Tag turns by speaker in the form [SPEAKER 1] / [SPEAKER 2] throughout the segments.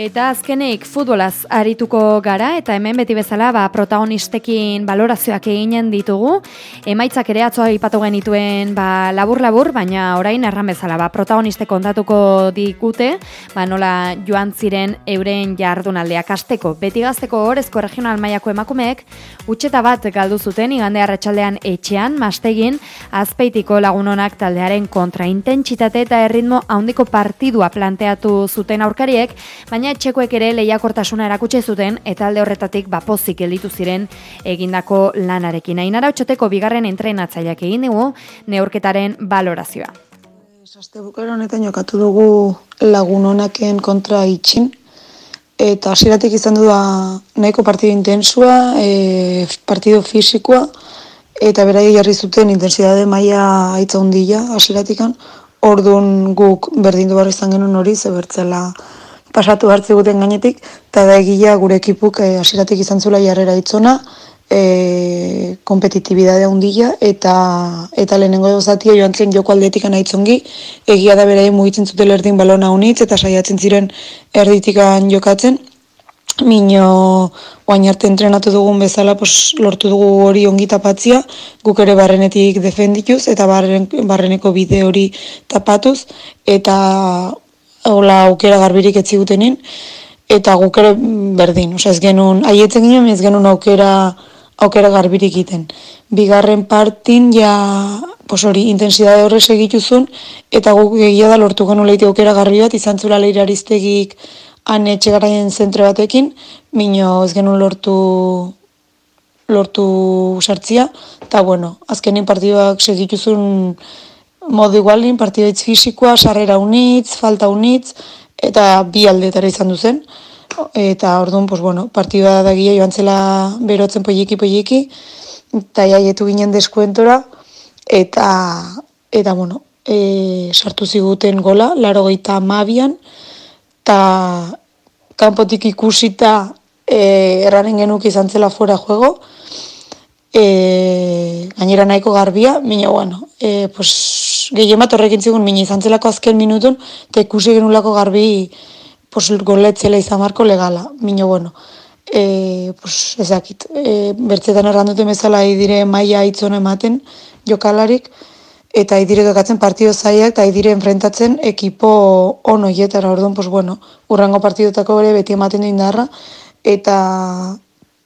[SPEAKER 1] Eta azkenik futbolaz arituko gara eta hemen beti bezala ba, protagonistekin balorazioak eginen ditugu. Emaitzak ere atzoa ipatu genituen ba, labur-labur, baina orain erran bezala ba, protagoniste kontatuko digute, ba, nola joan ziren euren jardunaldeak asteko. Beti gazteko horrezko regional maiako emakumeek, utxeta bat galdu zuten igande arratsaldean etxean, mastegin, azpeitiko lagunonak taldearen kontraintentsitate eta erritmo handiko partidua planteatu zuten aurkariek, baina etxekoek ere lehiakortasuna erakutsi zuten eta alde horretatik bapozik gelditu ziren egindako lanarekin. Ainara otxoteko bigarren entrenatzaileak egin dugu neurketaren balorazioa.
[SPEAKER 2] Aste bukero honetan jokatu dugu lagun honaken kontra itxin eta hasieratik izan du da nahiko partido intensua, e, partido fisikoa eta berai jarri zuten intensidade maila aitza hundila hasieratikan. Orduan guk berdindu barri izan genuen hori, zebertzela pasatu hartzi guten gainetik, eta da egia gure ekipuk eh, hasiratik izan zula jarrera itzona, e, kompetitibidadea hundila, eta, eta lehenengo dozatia joan zen joko aldetik anaitzongi, egia da beraien mugitzen zuten erdin balona unitz, eta saiatzen ziren erditikan jokatzen, Mino oain arte entrenatu dugun bezala pos, lortu dugu hori ongi tapatzia, guk ere barrenetik defendituz eta barren, barreneko bide hori tapatuz, eta hola aukera garbirik etzi gutenen, eta guk ere berdin, osea ez genuen, haietzen ginen, ez genuen aukera, aukera garbirik iten. Bigarren partin, ja, pos hori, intensidade horre segituzun, eta guk egia da lortu genuen leite aukera garbi bat, izan zula leirariztegik han etxegaraien zentre batekin, minio ez genuen lortu lortu sartzia, eta bueno, azkenin partiduak segituzun modu igualin, partidoitz fisikoa, sarrera unitz, falta unitz, eta bi aldetara izan duzen. Eta orduan, pues, bueno, partidua da gila joan zela berotzen poieki poieki, eta jaietu ginen deskuentora, eta, eta bueno, e, sartu ziguten gola, laro gehieta mabian, eta kanpotik ikusita e, erraren genuk izan zela fuera juego, e, gainera nahiko garbia, mina bueno, e, pues, gehien bat horrekin zigun mini izan zelako azken minutun, eta ikusi genulako garbi pues, goletzela izan marko legala, mino bueno. E, pues, ezakit, e, bertzetan errandute bezala idire maia itzona ematen jokalarik, eta idire dokatzen partido zaiak, eta idire enfrentatzen ekipo ono hietara, orduan, pues, bueno, urrango partidotako bere beti ematen du indarra, eta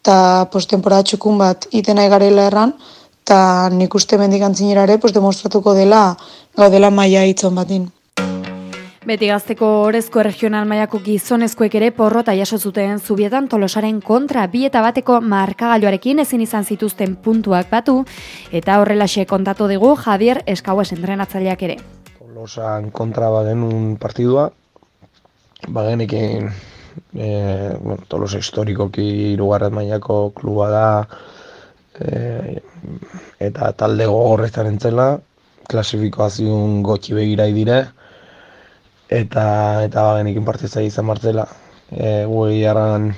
[SPEAKER 2] eta pues, temporada txukun bat iten garela erran, eta nik uste mendik antzinerare pues, demostratuko dela gaudela maia itzon batin.
[SPEAKER 1] Beti gazteko orezko regional maiako gizonezkoek ere porrota jaso zuten zubietan tolosaren kontra bi eta bateko markagailuarekin ezin izan zituzten puntuak batu eta horrelaxe kontatu digu Javier Eskaues entrenatzaileak ere.
[SPEAKER 3] Tolosan kontra bagen un partidua, bagenekin e, bueno, tolosa historikoki irugarret mailako kluba da, e, eta talde gogorreztan entzela, klasifikoazion gotxi begirai dire, eta eta bagenikin partizai izan martzela. E, Guei harran,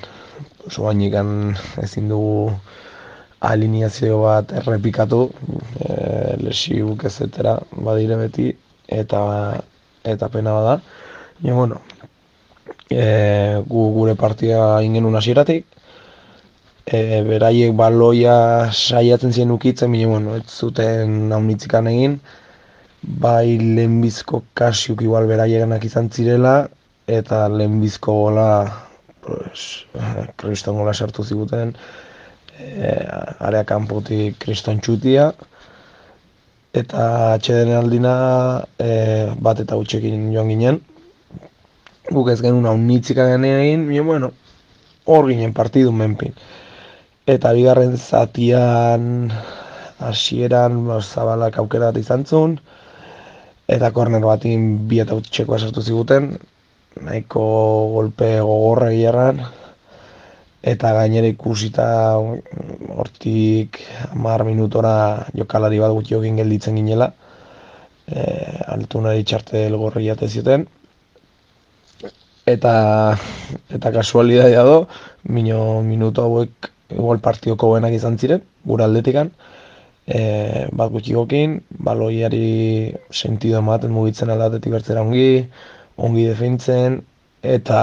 [SPEAKER 3] ezin dugu alineazio bat errepikatu, e, lesiuk ez badire beti, eta eta pena bada. Ja, bueno, e, gu, gure partia ingen hasieratik, e, beraiek baloia saiatzen ziren ukitzen, bine, bueno, ez zuten naunitzikan egin, bai lehenbizko kasiuk igual beraieganak izan zirela, eta lehenbizko gola, pues, kriston gola sartu ziguten, e, area kanpotik kriston txutia, eta atxeden aldina e, bat eta utxekin joan ginen, guk ez genuen hau egin, bine, bueno, hor ginen partidu menpin eta bigarren zatian hasieran ba, zabalak aukera bat izan zuen, eta korner batin bi eta utxeko esartu ziguten, nahiko golpe gogorra gilarran, eta gainera ikusita hortik mar minutora jokalari bat gutxiokin gelditzen ginela, e, altunari txarte elgorri jate zioten, eta eta kasualidadea do, mino minuto hauek igual partidoko benak izan ziren, gure aldetikan, e, bat gutxi gokin, baloiari sentido ematen mugitzen aldatetik bertzera ongi, ongi defeintzen, eta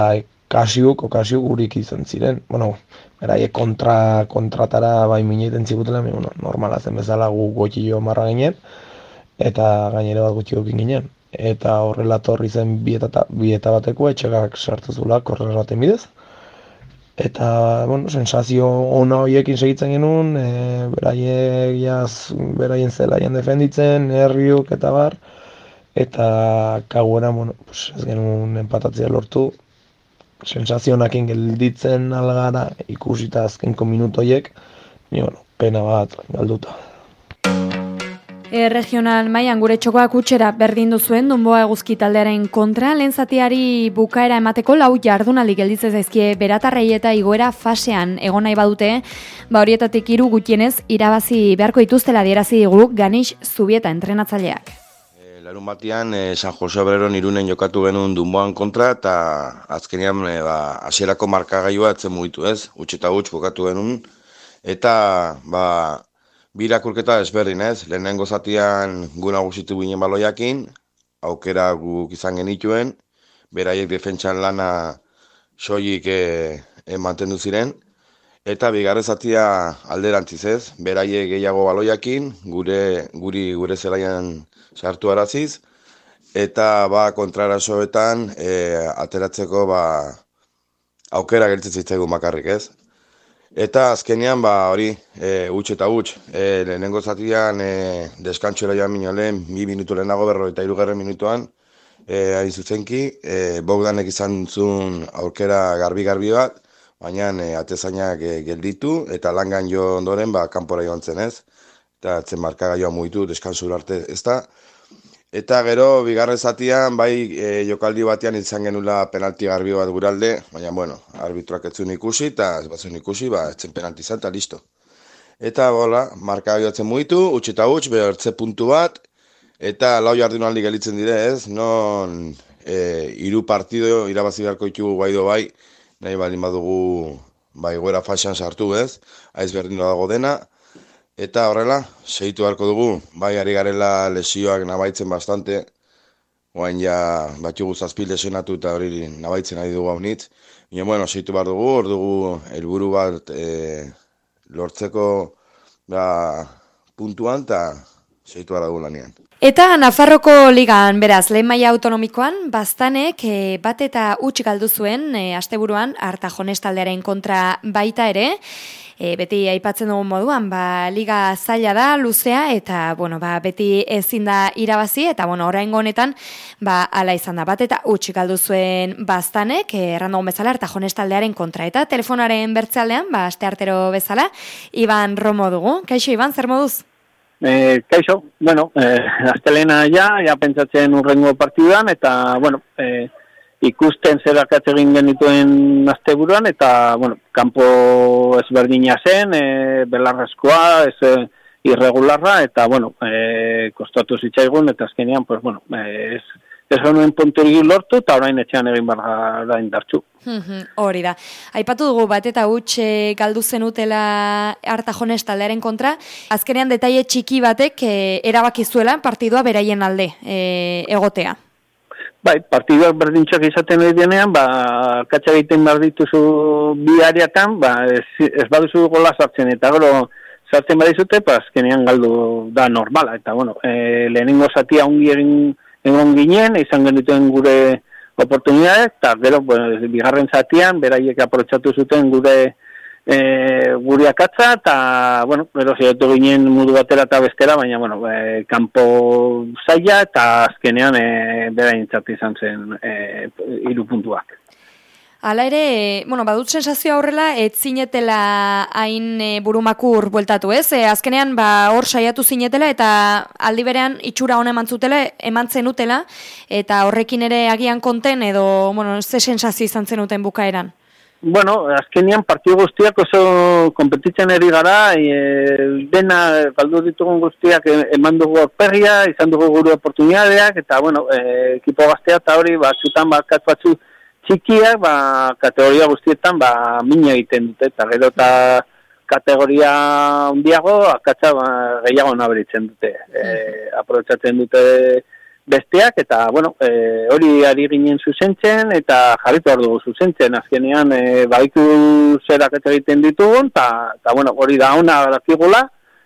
[SPEAKER 4] kasiuk, okasiuk gurik izan ziren. Bueno, beraiek kontra, kontratara bai mineiten zibutela, bueno, normala zen bezala gu gotxi jo marra ginen, eta gainere bat gutxi gokin ginen. Eta horrela torri zen bieta, bieta bateko, etxegak sartu zula korrer baten bidez. Eta, bueno, sensazio ona horiekin segitzen genuen, e, beraiek beraien zelaien defenditzen, herriuk eta bar, eta kaguera, bueno, pues, ez genuen empatatzea lortu, sensazionakin gelditzen algara ikusita azkenko minutoiek, ni, bueno, pena bat galduta.
[SPEAKER 1] E, regional mailan gure txokoak utxera berdin duzuen dunboa eguzki taldearen kontra, lehen zatiari bukaera emateko lau jardunaldi gelditzez zaizkie beratarrei eta igoera fasean egon nahi badute, ba horietatik hiru gutienez irabazi beharko dituztela dierazi digu Ganix Zubieta entrenatzaileak.
[SPEAKER 5] E, larun batean e, San Jose Obreron irunen jokatu genuen dunboan kontra eta azkenean e, ba, asierako markagailua etzen mugitu ez, utxeta utx bukatu genuen. Eta ba, Birakurketa ezberdin ez, lehenengo zatian gu nagusitu ginen baloiakin, aukera guk izan genituen, beraiek defentsan lana soilik e, mantendu ziren, eta bigarre zatia alderantziz ez, beraiek gehiago baloiakin, gure, guri gure zelaian sartu araziz, eta ba kontrarasoetan e, ateratzeko ba, aukera gertzen zitzaigu makarrik ez. Eta azkenean, ba, hori, e, huts eta huts, e, lehenengo zatian, e, deskantxoera joan minio lehen, bi minutu lehenago berro eta irugarren minutuan, e, hain zuzenki, e, Bogdanek izan zuen aurkera garbi-garbi bat, baina e, atezainak e, gelditu, eta langan jo ondoren, ba, kanpora joan zen ez, eta zen markaga joan mugitu, deskantzura arte ez da, Eta gero, bigarren zatian, bai e, jokaldi batean izan genula penalti garbi bat guralde, baina, bueno, arbitroak etzun ikusi, eta ez batzun ikusi, ba, etzen penalti izan, eta listo. Eta, bola, marka biotzen muitu, utxe eta utx, behartze puntu bat, eta lau jardun aldi gelitzen dire, ez, non e, iru partido irabazi beharko ditugu bai do bai, nahi baldin badugu, bai, goera faxan sartu, ez, aiz berdin dago dena, Eta horrela, segitu beharko dugu, bai ari garela lesioak nabaitzen bastante, oain ja batxugu zazpil lesionatu eta hori nabaitzen ari dugu hau nitz. Baina, bueno, segitu behar dugu, hor dugu helburu bat e, lortzeko ba, puntuan eta segitu behar dugu lanian.
[SPEAKER 1] Eta Nafarroko ligan, beraz, lehen maia autonomikoan, bastanek e, bat eta utx galdu zuen, e, asteburuan, harta jonestaldearen kontra baita ere, e, beti aipatzen dugun moduan, ba, liga zaila da, luzea, eta bueno, ba, beti ezin da irabazi, eta bueno, orain honetan ba, ala izan da bat, eta utxik galdu zuen bastanek, errandu bezala, eta jonestaldearen kontra, eta telefonaren bertzealdean, ba, aste artero bezala, Iban Romo dugu. Kaixo, Iban, zer moduz?
[SPEAKER 6] Eh, kaixo, bueno, eh, astelena ja, ja pentsatzen urrengo partiduan, eta, bueno, eh, ikusten zer akatze egin genituen asteburuan eta bueno, kanpo ezberdina zen, e, belarrezkoa, ez e, irregularra eta bueno, e, kostatu zitzaigun eta azkenean pues bueno, e, ez ez honuen lortu eta orain etxean egin barra da indartxu.
[SPEAKER 1] Hori da. Aipatu dugu bat eta huts galdu zenutela harta jonez taldearen kontra. Azkenean detaile txiki batek e, erabakizuela partidua beraien alde e, egotea.
[SPEAKER 6] Bai, partiduak berdintxak izaten hori denean, ba, katxa egiten behar dituzu bi ariatan, ba, ez, ez baduzu gola sartzen, eta gero sartzen badizute, ba, azkenean galdu da normala, eta bueno, e, lehenengo zatia ongi egin egon ginen, izan genituen gure oportunidades, eta gero, bueno, bigarren zatian, beraiek aprotxatu zuten gure e, guri akatza, eta, bueno, gero ziotu ginen mudu batera eta bestera, baina, bueno, e, kanpo zaila eta azkenean e, bera izan zen e, iru puntuak.
[SPEAKER 1] Hala ere, bueno, badut sensazio aurrela, ez zinetela hain e, burumakur bueltatu, ez? E, azkenean, ba, hor saiatu zinetela eta aldi berean itxura hona eman zutela, eman zenutela, eta horrekin ere agian konten edo, bueno, ze sensazio izan zenuten bukaeran?
[SPEAKER 6] Bueno, azkenian partidu guztiak oso kompetitzen eri gara, e, dena galdu ditugun guztiak eman dugu orpegia, izan dugu guru oportunidadeak, eta bueno, e, ekipo gaztea eta hori batzutan bat batzu txikiak, ba, kategoria guztietan ba, mina egiten dute, eta gero eta kategoria hundiago, akatza ba, gehiago naberitzen dute. E, aprobetsatzen dute besteak, eta, bueno, e, hori ari ginen zuzentzen, eta jarritu hor dugu zuzentzen, azkenean, e, baiku zerak eta egiten ditugun, eta, bueno, hori da ona dakigula,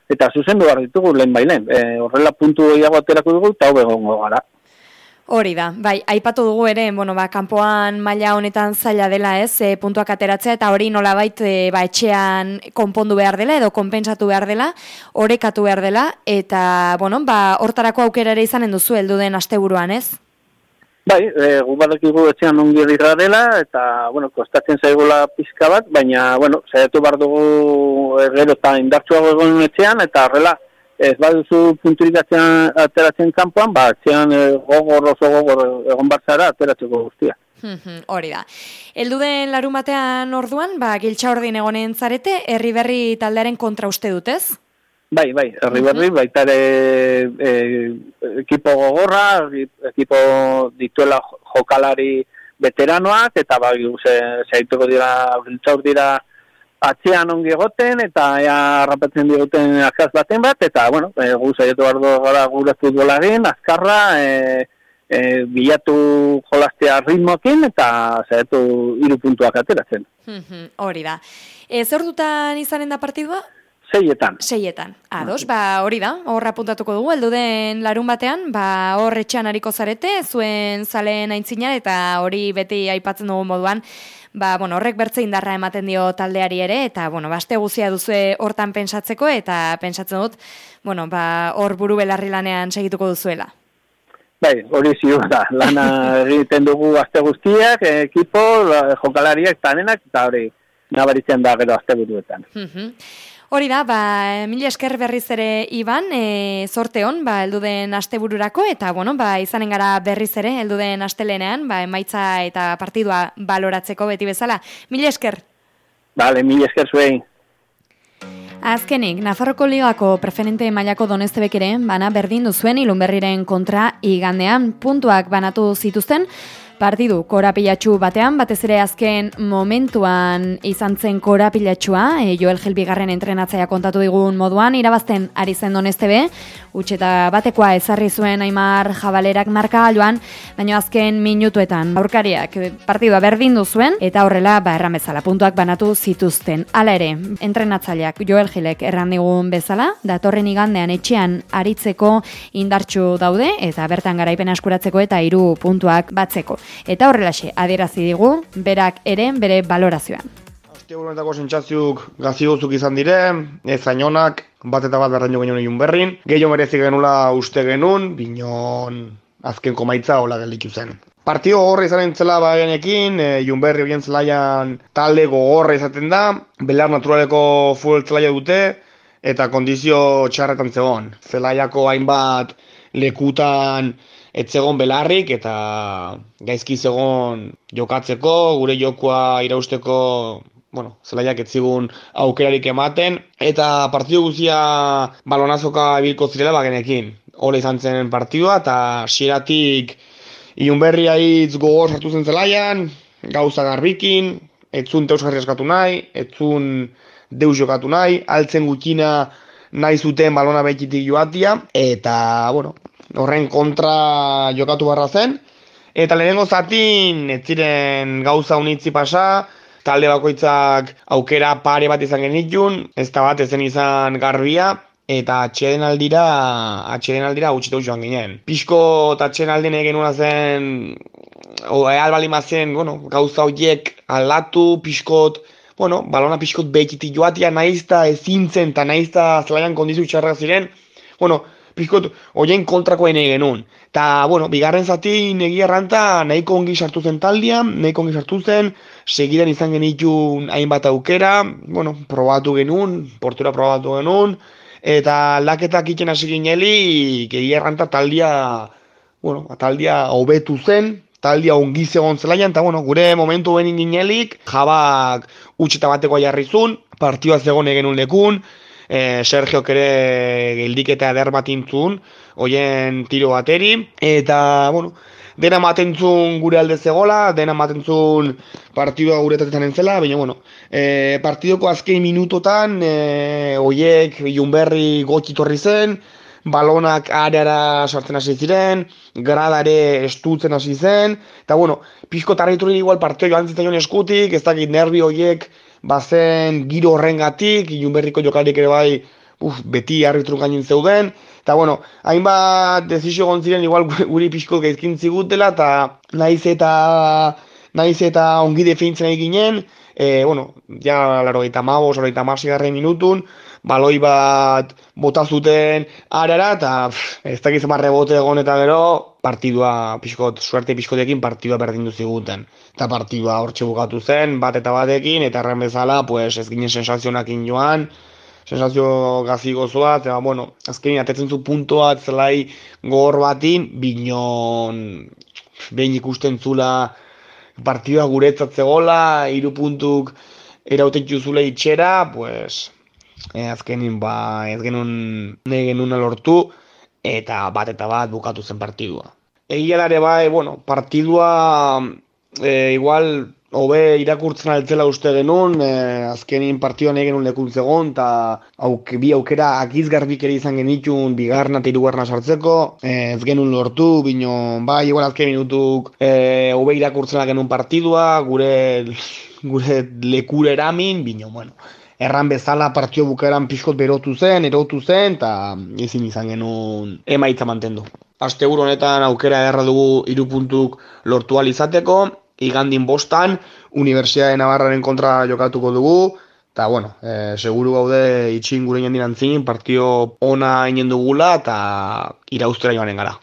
[SPEAKER 6] eta zuzendu behar ditugu lehen bailen. E, horrela puntu gehiago aterako dugu, eta hobe gara.
[SPEAKER 1] Hori da, bai, aipatu dugu ere, bueno, ba, kanpoan maila honetan zaila dela ez, e, puntuak ateratzea, eta hori nola bait, e, ba, etxean konpondu behar dela, edo konpentsatu behar dela, orekatu behar dela, eta, bueno, ba, hortarako aukera ere izanen duzu, heldu den asteburuan ez?
[SPEAKER 6] Bai, e, gu badakigu etxean ongi dira dela, eta, bueno, kostatzen zaigula pizka bat, baina, bueno, zaitu bar dugu gero eta indartsuago egon etxean, eta horrela, ez baduzu punturik ateratzen kanpoan, ba, atzean e, gogor oso gogor egon batzara ateratzeko guztia.
[SPEAKER 1] Hori da. Eldu den larun batean orduan, ba, giltxa ordin egonen zarete, herri berri taldearen kontra uste dutez?
[SPEAKER 6] Bai, bai, herri berri, baita ere e, ekipo gogorra, ekipo dituela jokalari veteranoak, eta bai, ze dira, giltxa dira, atzean ongi egoten eta ea rapatzen diguten akaz baten bat eta bueno, e, gu saietu bardo gara gure futbolaren, azkarra e, e, bilatu jolastea ritmokin eta saietu hiru puntuak ateratzen.
[SPEAKER 1] hori da. E, zer dutan izanen da partidua?
[SPEAKER 6] Seietan.
[SPEAKER 1] Seietan. Ados, ba, hori da, horra puntatuko dugu, heldu den larun batean, ba, hor etxean hariko zarete, zuen zaleen aintzinar, eta hori beti aipatzen dugu moduan, ba, bueno, horrek bertze indarra ematen dio taldeari ere, eta, bueno, baste guzia duzue hortan pensatzeko, eta pensatzen dut, bueno, ba, hor buru belarri lanean segituko duzuela.
[SPEAKER 6] Bai, hori ziu da, lana egiten dugu aste guztiak, ekipo, jokalariak, tanenak, eta hori nabaritzen da gero aste buruetan.
[SPEAKER 1] Hori da, ba, mila esker berriz ere Iban, e, sorte hon, ba, elduden astebururako eta, bueno, ba, izanen gara berriz ere, elduden astelenean, ba, emaitza eta partidua baloratzeko beti bezala. Mila esker!
[SPEAKER 6] Bale, mila esker zuei!
[SPEAKER 1] Azkenik, Nafarroko ligako preferente mailako donestebek ere, bana berdin duzuen ilunberriren kontra igandean puntuak banatu zituzten, Partidu korapilatxu batean, batez ere azken momentuan izan zen korapilatxua, e, Joel Gelbigarren entrenatzaia kontatu digun moduan, irabazten ari zen doneste be, utxeta batekoa ezarri zuen Aimar Jabalerak marka alduan, baina azken minutuetan aurkariak partidua berdin zuen eta horrela ba erran puntuak banatu zituzten. Hala ere, entrenatzaileak Joel Gilek erran digun bezala, datorren igandean etxean aritzeko indartxu daude, eta bertan garaipen askuratzeko eta hiru puntuak batzeko eta horrelaxe adierazi digu berak ere bere balorazioan.
[SPEAKER 4] Asteburuetako sentsazioak gazigozuk izan dire, ez zainonak, bat eta bat berrein genuen egin berrin. Gehio merezi genula uste genuen, binon azken komaitza hola gelditu zen. Partio gogorra izan entzela bagenekin, e, Junberri horien zelaian talde gogorra izaten da, belar naturaleko fuel zelaia dute, eta kondizio txarretan zegoen. Zelaiako hainbat lekutan etzegon belarrik eta gaizki zegon jokatzeko, gure jokoa irausteko, bueno, zelaiak etzigun aukerarik ematen, eta partidu guzia balonazoka bilko zirela bagenekin. Hore izan zen partidua, eta sieratik iunberria hitz gogor sartu zen zelaian, gauza garbikin, etzun teus jarri eskatu nahi, etzun deus jokatu nahi, altzen gutxina nahi zuten balona behikitik joatia, eta, bueno, horren kontra jokatu barra zen. Eta lehenengo zatin, ez ziren gauza unitzi pasa, talde bakoitzak aukera pare bat izan genitun, ez da bat ezen izan garbia, eta atxeden aldira, atxeden aldira gutxitu joan ginen. Pisko eta atxeden aldien egin zen, o, albali mazen, bueno, gauza horiek aldatu, piskot, bueno, balona piskot behikitik joatia, nahizta ezintzen, eta nahizta zelaian kondizu txarra ziren, bueno, pizkot hoien kontrako ene genuen. Ta, bueno, bigarren zati negi erranta nahiko ongi sartu zen taldia, nahiko ongi sartu zen, segidan izan genitun hainbat aukera, bueno, probatu genuen, portura probatu genuen, eta aldaketak iken hasi gineli, gegi erranta taldia, bueno, taldia hobetu zen, taldia ongi zegoen zelaian, eta bueno, gure momentu benin ginelik, jabak utxeta bateko jarrizun, partioa zegoen egen lekun, e, Sergio kere gildiketa eder bat intzun, oien tiro bateri, eta, bueno, dena matentzun gure alde zegola, dena matentzun partidua gure tatetan entzela, baina, bueno, e, partidoko azkei minutotan, e, oiek, junberri gotxitorri zen, balonak areara sartzen hasi ziren, gradare estutzen hasi zen, eta bueno, pixko tarritu igual partio joan zitzen eskutik, ez dakit nervi horiek bazen giro horrengatik, ilun berriko jokarik ere bai, uf, beti arbitru gainin zeuden, eta bueno, hainbat dezizio gontziren igual guri pixko gaizkin zigutela, eta naiz eta naiz eta ongi definitzen nahi ginen, e, bueno, ja laro eta mabos, laro eta minutun, baloi bat bota zuten arara, eta ez dakiz marre bote egon eta gero, partidua, pixkot, suerte pixkotekin partidua berdin ziguten. Eta partidua hortxe bukatu zen, bat eta batekin, eta erren bezala, pues, ez ginen sensazionakin joan, sensazio gazi gozoa, eta, bueno, azkenin atetzen zu puntoa, zelai gogor batin, binon, behin ikusten zula, partidua guretzat zegoela, hiru puntuk erautetxu zule itxera, pues, eh, azkenin ba, ez genuen nahi genuen lortu, eta bat eta bat bukatu zen partidua. Egia dare bai, bueno, partidua eh, igual hobe irakurtzen altzela uste genuen, eh, azkenin partioan egin un lekun zegoen, eta auke, bi aukera akizgarbik ere izan genitun bigarna eta irugarna sartzeko, eh, ez genuen lortu, bino, bai, igual azken minutuk eh, hobe irakurtzen genuen partidua, gure gure lekure eramin, bino, bueno, erran bezala partio bukaeran pixkot berotu zen, erotu zen, eta ezin izan genuen emaitza mantendu. Aste honetan aukera erra dugu irupuntuk lortu izateko, igandin bostan, Universidade Navarraren kontra jokatuko dugu, eta, bueno, e, seguru gaude itxin gure jendin antzin, partio ona inen dugula, eta irauztera joanen gara.